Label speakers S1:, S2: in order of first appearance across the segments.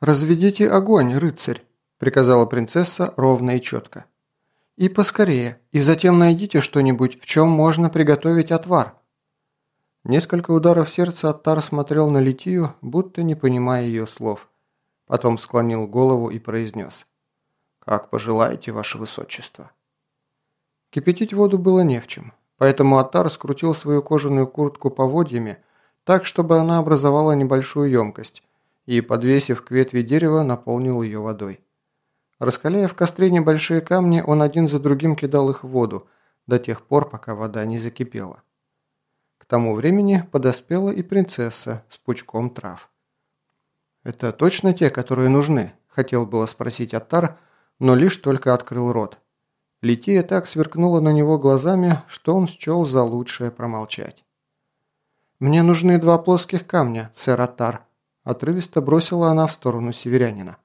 S1: «Разведите огонь, рыцарь!» – приказала принцесса ровно и четко. «И поскорее, и затем найдите что-нибудь, в чем можно приготовить отвар». Несколько ударов сердца Аттар смотрел на Литию, будто не понимая ее слов. Потом склонил голову и произнес. «Как пожелаете, ваше высочество». Кипятить воду было не в чем, поэтому Аттар скрутил свою кожаную куртку поводьями так, чтобы она образовала небольшую емкость, и, подвесив к ветви дерева, наполнил ее водой. Раскаляя в костре небольшие камни, он один за другим кидал их в воду, до тех пор, пока вода не закипела. К тому времени подоспела и принцесса с пучком трав. «Это точно те, которые нужны?» – хотел было спросить Аттар, но лишь только открыл рот. Лития так сверкнула на него глазами, что он счел за лучшее промолчать. «Мне нужны два плоских камня, сэр Аттар», Отрывисто бросила она в сторону северянина.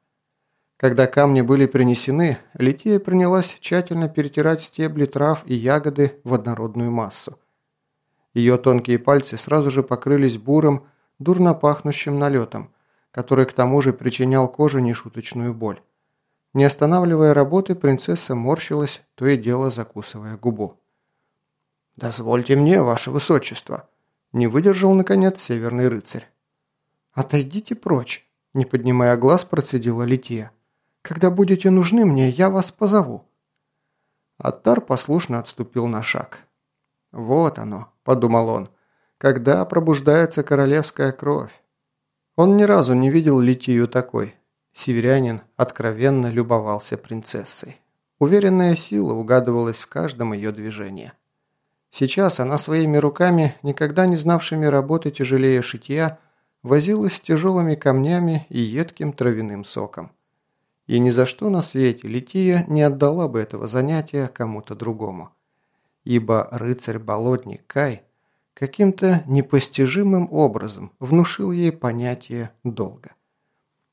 S1: Когда камни были принесены, Лития принялась тщательно перетирать стебли трав и ягоды в однородную массу. Ее тонкие пальцы сразу же покрылись бурым, дурно пахнущим налетом, который к тому же причинял коже нешуточную боль. Не останавливая работы, принцесса морщилась, то и дело закусывая губу. «Дозвольте мне, ваше высочество!» – не выдержал, наконец, северный рыцарь. «Отойдите прочь», – не поднимая глаз, процедила Лития. «Когда будете нужны мне, я вас позову». Аттар послушно отступил на шаг. «Вот оно», – подумал он, – «когда пробуждается королевская кровь». Он ни разу не видел Литию такой. Северянин откровенно любовался принцессой. Уверенная сила угадывалась в каждом ее движении. Сейчас она своими руками, никогда не знавшими работы тяжелее шитья, возилась с тяжелыми камнями и едким травяным соком. И ни за что на свете Лития не отдала бы этого занятия кому-то другому. Ибо рыцарь-болотник Кай каким-то непостижимым образом внушил ей понятие долга.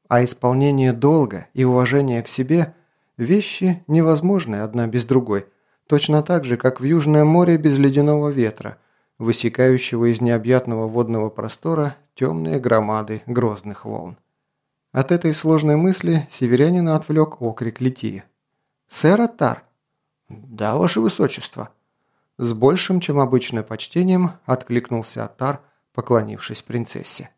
S1: А исполнение долга и уважение к себе – вещи невозможные одна без другой, точно так же, как в Южное море без ледяного ветра, высекающего из необъятного водного простора темные громады грозных волн. От этой сложной мысли северянина отвлек окрик Литии. «Сэр Атар!» «Да, ваше высочество!» С большим, чем обычным почтением, откликнулся Атар, поклонившись принцессе.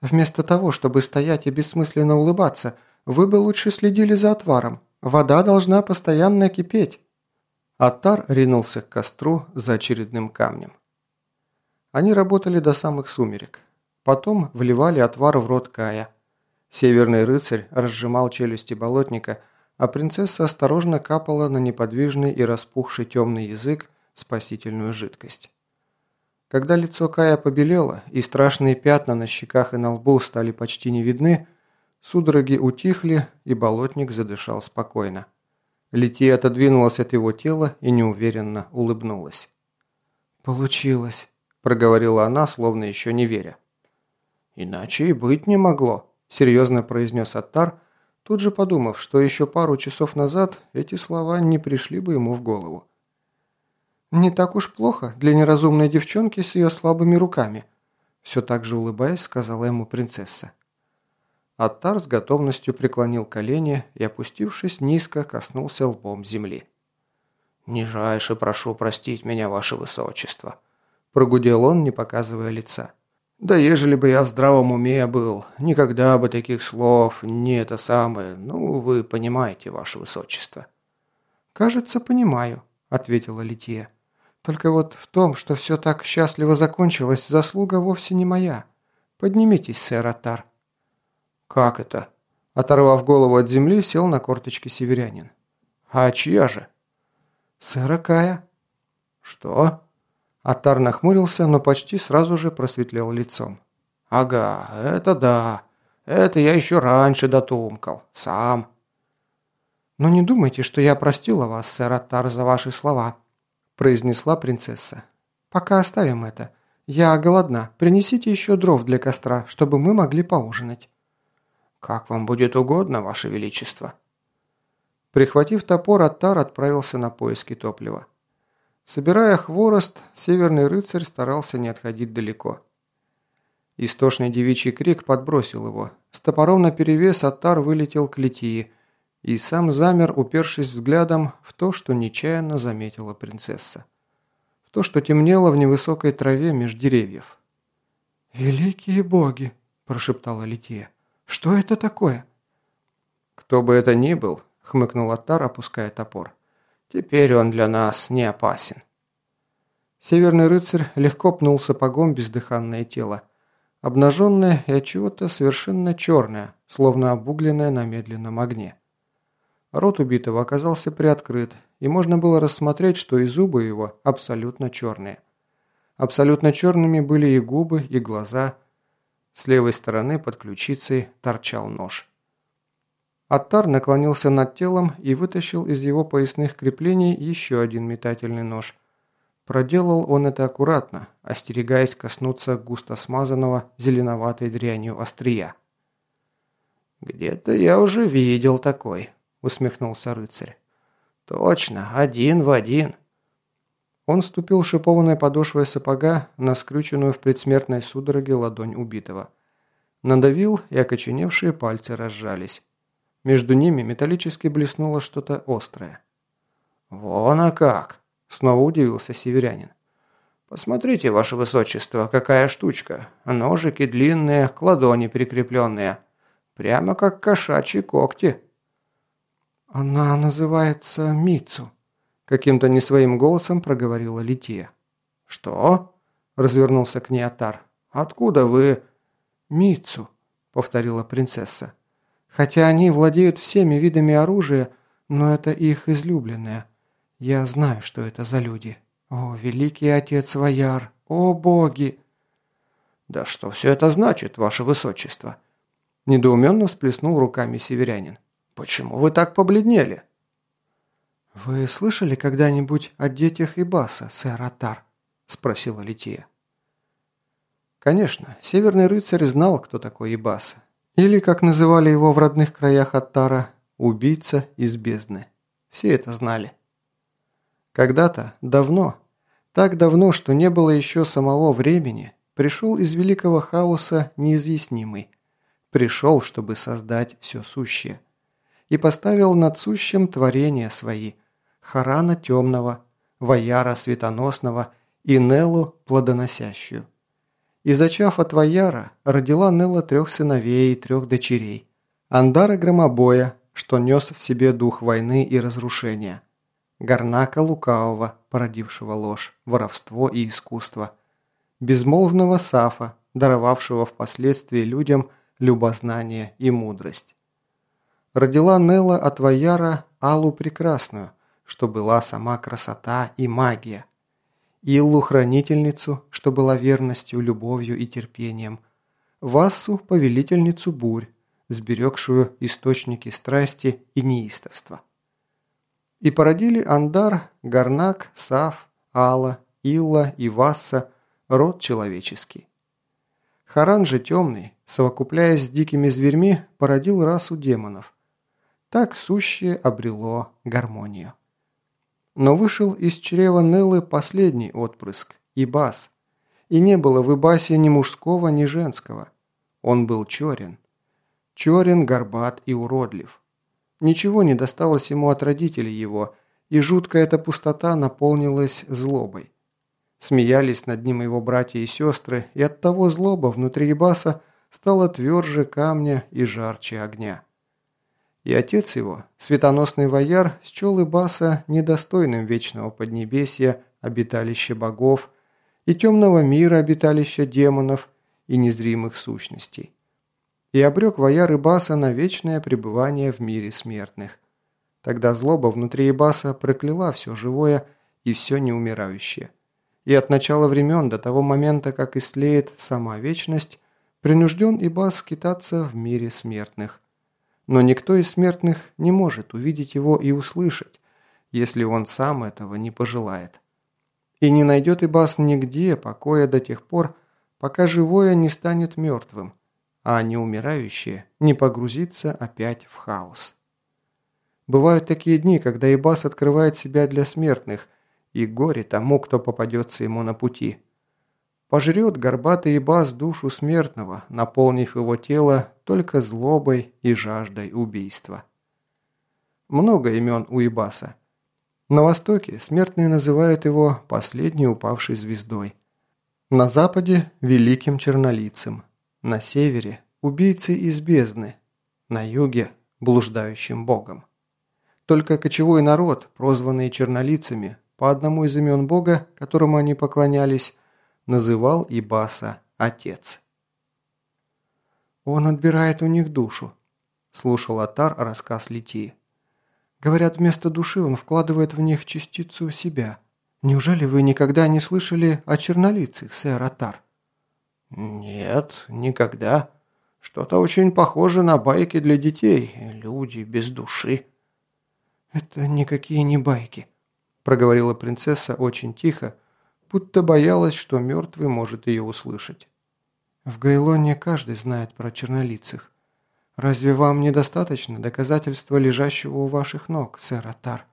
S1: «Вместо того, чтобы стоять и бессмысленно улыбаться, вы бы лучше следили за отваром. Вода должна постоянно кипеть». Атар ринулся к костру за очередным камнем. Они работали до самых сумерек. Потом вливали отвар в рот Кая. Северный рыцарь разжимал челюсти болотника, а принцесса осторожно капала на неподвижный и распухший темный язык спасительную жидкость. Когда лицо Кая побелело и страшные пятна на щеках и на лбу стали почти не видны, судороги утихли и болотник задышал спокойно. Лития отодвинулась от его тела и неуверенно улыбнулась. «Получилось», – проговорила она, словно еще не веря. «Иначе и быть не могло», – серьезно произнес Аттар, тут же подумав, что еще пару часов назад эти слова не пришли бы ему в голову. «Не так уж плохо для неразумной девчонки с ее слабыми руками», – все так же улыбаясь, сказала ему принцесса. Аттар с готовностью преклонил колени и, опустившись низко, коснулся лбом земли. «Нижайше прошу простить меня, ваше высочество», – прогудел он, не показывая лица. Да ежели бы я в здравом уме был, никогда бы таких слов, не это самое, ну, вы понимаете, ваше высочество». «Кажется, понимаю», — ответила Лития. «Только вот в том, что все так счастливо закончилось, заслуга вовсе не моя. Поднимитесь, сэр Атар». «Как это?» Оторвав голову от земли, сел на корточки северянин. «А чья же?» «Сэра Кая». «Что?» Атар нахмурился, но почти сразу же просветлел лицом. «Ага, это да. Это я еще раньше дотумкал. Сам». «Но не думайте, что я простила вас, сэр Атар, за ваши слова», произнесла принцесса. «Пока оставим это. Я голодна. Принесите еще дров для костра, чтобы мы могли поужинать». «Как вам будет угодно, ваше величество». Прихватив топор, Аттар отправился на поиски топлива. Собирая хворост, северный рыцарь старался не отходить далеко. Истошный девичий крик подбросил его. С топором наперевес Аттар вылетел к Литии и сам замер, упершись взглядом в то, что нечаянно заметила принцесса. В то, что темнело в невысокой траве меж деревьев. «Великие боги!» – прошептала Лития. «Что это такое?» «Кто бы это ни был», – хмыкнул Аттар, опуская топор. «Теперь он для нас не опасен». Северный рыцарь легко пнул сапогом бездыханное тело. Обнаженное и отчего-то совершенно черное, словно обугленное на медленном огне. Рот убитого оказался приоткрыт, и можно было рассмотреть, что и зубы его абсолютно черные. Абсолютно черными были и губы, и глаза. С левой стороны под ключицей торчал нож. Аттар наклонился над телом и вытащил из его поясных креплений еще один метательный нож. Проделал он это аккуратно, остерегаясь коснуться густо смазанного зеленоватой дрянью острия. «Где-то я уже видел такой», – усмехнулся рыцарь. «Точно, один в один». Он ступил шипованной подошвой сапога на скрюченную в предсмертной судороге ладонь убитого. Надавил, и окоченевшие пальцы разжались. Между ними металлически блеснуло что-то острое. «Вон а как!» – снова удивился северянин. «Посмотрите, ваше высочество, какая штучка. Ножики длинные, к ладони прикрепленные. Прямо как кошачьи когти».
S2: «Она называется Мицу», – каким-то не своим голосом проговорила Лития.
S1: «Что?» – развернулся к ней Атар. «Откуда вы?»
S2: «Мицу», – повторила принцесса. «Хотя они владеют всеми видами оружия, но это их излюбленное. Я знаю, что это за люди. О, великий отец Ваяр! О, боги!»
S1: «Да что все это значит, ваше высочество?» Недоуменно всплеснул руками северянин. Почему вы так побледнели?»
S2: «Вы слышали когда-нибудь о детях Ибаса, сэр Атар?» – спросила Лития.
S1: Конечно, Северный рыцарь знал, кто такой Ибаса. Или, как называли его в родных краях Аттара, убийца из бездны. Все это знали. Когда-то, давно, так давно, что не было еще самого времени, пришел из великого хаоса неизъяснимый. Пришел, чтобы создать все сущее – и поставил над сущим творения свои, Харана темного, Ваяра светоносного и Неллу плодоносящую. И зачав от Ваяра, родила Нелла трех сыновей и трех дочерей. Андара Громобоя, что нес в себе дух войны и разрушения. Гарнака Лукавого, породившего ложь, воровство и искусство. Безмолвного Сафа, даровавшего впоследствии людям любознание и мудрость родила Нелла от Ваяра Аллу Прекрасную, что была сама красота и магия. Иллу Хранительницу, что была верностью, любовью и терпением. Вассу Повелительницу Бурь, сберегшую источники страсти и неистовства. И породили Андар, Гарнак, Сав, Алла, Илла и Васса род человеческий. Харан же темный, совокупляясь с дикими зверьми, породил расу демонов, так сущее обрело гармонию. Но вышел из чрева Неллы последний отпрыск – Ибас. И не было в Ибасе ни мужского, ни женского. Он был черен. Черен, горбат и уродлив. Ничего не досталось ему от родителей его, и жуткая эта пустота наполнилась злобой. Смеялись над ним его братья и сестры, и оттого злоба внутри Ибаса стала тверже камня и жарче огня. И отец его, светоносный вояр, счел Ибаса недостойным вечного поднебесья, обиталища богов, и темного мира обиталища демонов и незримых сущностей. И обрек вояр Ибаса на вечное пребывание в мире смертных. Тогда злоба внутри Ибаса прокляла все живое и все неумирающее. И от начала времен до того момента, как истлеет сама вечность, принужден Ибас скитаться в мире смертных, но никто из смертных не может увидеть его и услышать, если он сам этого не пожелает. И не найдет Ибас нигде покоя до тех пор, пока живое не станет мертвым, а неумирающее не погрузится опять в хаос. Бывают такие дни, когда Ибас открывает себя для смертных, и горе тому, кто попадется ему на пути. Пожрет горбатый Ибас душу смертного, наполнив его тело только злобой и жаждой убийства. Много имен у Ибаса. На востоке смертные называют его последней упавшей звездой. На западе – великим чернолицем. На севере – убийцей из бездны. На юге – блуждающим богом. Только кочевой народ, прозванный чернолицами, по одному из имен бога, которому они поклонялись, называл Ибаса «отец».
S2: «Он отбирает у них душу», – слушал Атар рассказ Литии. «Говорят, вместо души он вкладывает в них частицу себя. Неужели вы никогда не слышали о чернолицых, сэр Атар?»
S1: «Нет, никогда. Что-то очень похоже на байки для детей. Люди без души».
S2: «Это никакие не байки», – проговорила принцесса очень тихо, будто боялась, что мертвый может ее услышать. «В Гайлоне каждый знает про чернолицых. Разве вам недостаточно доказательства лежащего у ваших ног, сэр Атар?»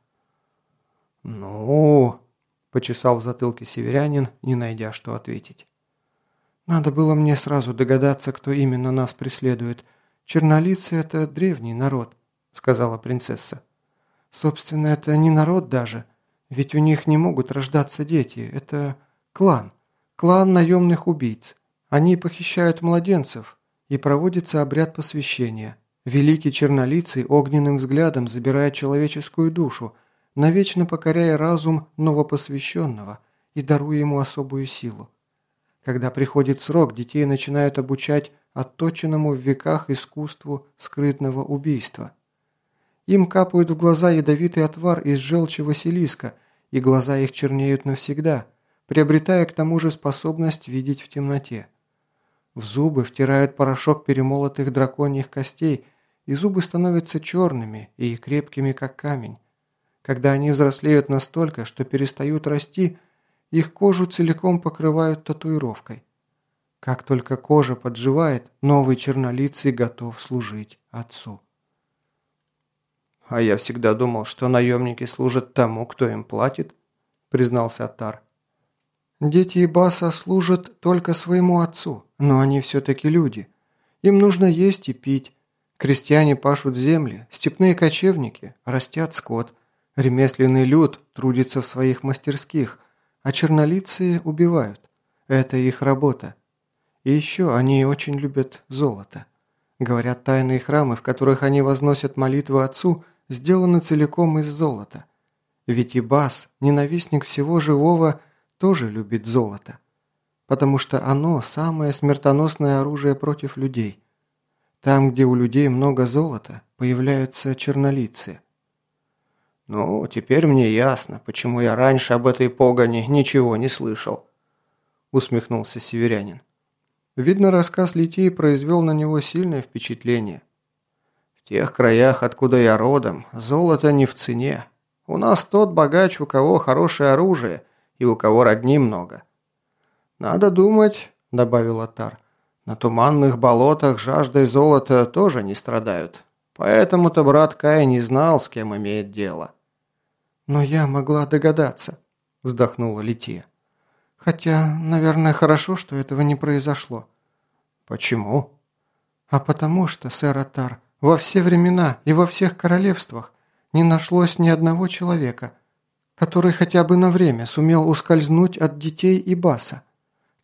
S1: «Ну...» – почесал в затылке северянин, не найдя, что ответить.
S2: «Надо было мне сразу догадаться, кто именно нас преследует. Чернолицы – это древний народ», – сказала принцесса. «Собственно, это не народ даже». Ведь у них не могут рождаться дети. Это клан. Клан наемных убийц. Они похищают младенцев, и проводится обряд посвящения. Великий чернолицый огненным взглядом забирает человеческую душу, навечно покоряя разум новопосвященного и даруя ему особую силу. Когда приходит срок, детей начинают обучать отточенному в веках искусству скрытного убийства – им капают в глаза ядовитый отвар из желчи Василиска, и глаза их чернеют навсегда, приобретая к тому же способность видеть в темноте. В зубы втирают порошок перемолотых драконьих костей, и зубы становятся черными и крепкими, как камень. Когда они взрослеют настолько, что перестают расти, их кожу целиком покрывают татуировкой. Как только кожа подживает, новый чернолицый готов служить отцу.
S1: «А я всегда думал, что наемники служат тому, кто им платит», – признался Атар.
S2: «Дети Ибаса служат только своему отцу, но они все-таки люди. Им нужно есть и пить. Крестьяне пашут земли, степные кочевники растят скот, ремесленный люд трудится в своих мастерских, а чернолицые убивают. Это их работа. И еще они очень любят золото. Говорят, тайные храмы, в которых они возносят молитвы отцу – сделаны целиком из золота. Ведь и Бас, ненавистник всего живого, тоже любит золото. Потому что оно самое смертоносное оружие против людей. Там, где у людей много золота, появляются чернолицы.
S1: «Ну, теперь мне ясно, почему я раньше об этой погоне ничего не слышал», усмехнулся северянин.
S2: Видно, рассказ Литии произвел на него сильное впечатление
S1: тех краях, откуда я родом, золото не в цене. У нас тот богач, у кого хорошее оружие и у кого родни много. Надо думать, добавил Атар, на туманных болотах жаждой золота тоже не страдают. Поэтому-то брат Кай не знал, с кем имеет дело.
S2: Но я могла догадаться, вздохнула Лития. Хотя, наверное, хорошо, что этого не произошло.
S1: Почему?
S2: А потому что, сэр Атар, во все времена и во всех королевствах не нашлось ни одного человека, который хотя бы на время сумел ускользнуть от детей и баса.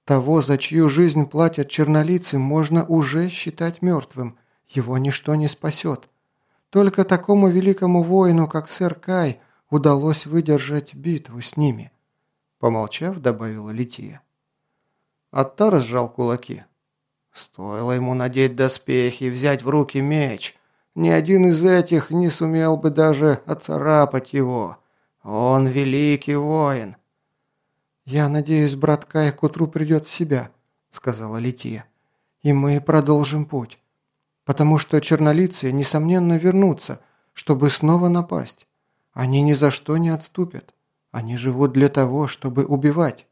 S2: Того, за чью жизнь платят чернолицы, можно уже считать мертвым, его ничто не спасет. Только такому великому воину, как сэр Кай, удалось выдержать битву с ними. Помолчав, добавила Лития.
S1: Аттар сжал кулаки. Стоило ему надеть доспехи, взять в руки меч. Ни один из этих не сумел бы даже оцарапать его. Он великий воин.
S2: «Я надеюсь, брат Кай к утру придет в себя», — сказала Лития. «И мы продолжим путь. Потому что чернолицы, несомненно, вернутся, чтобы снова напасть. Они ни за что не отступят. Они живут для того, чтобы убивать».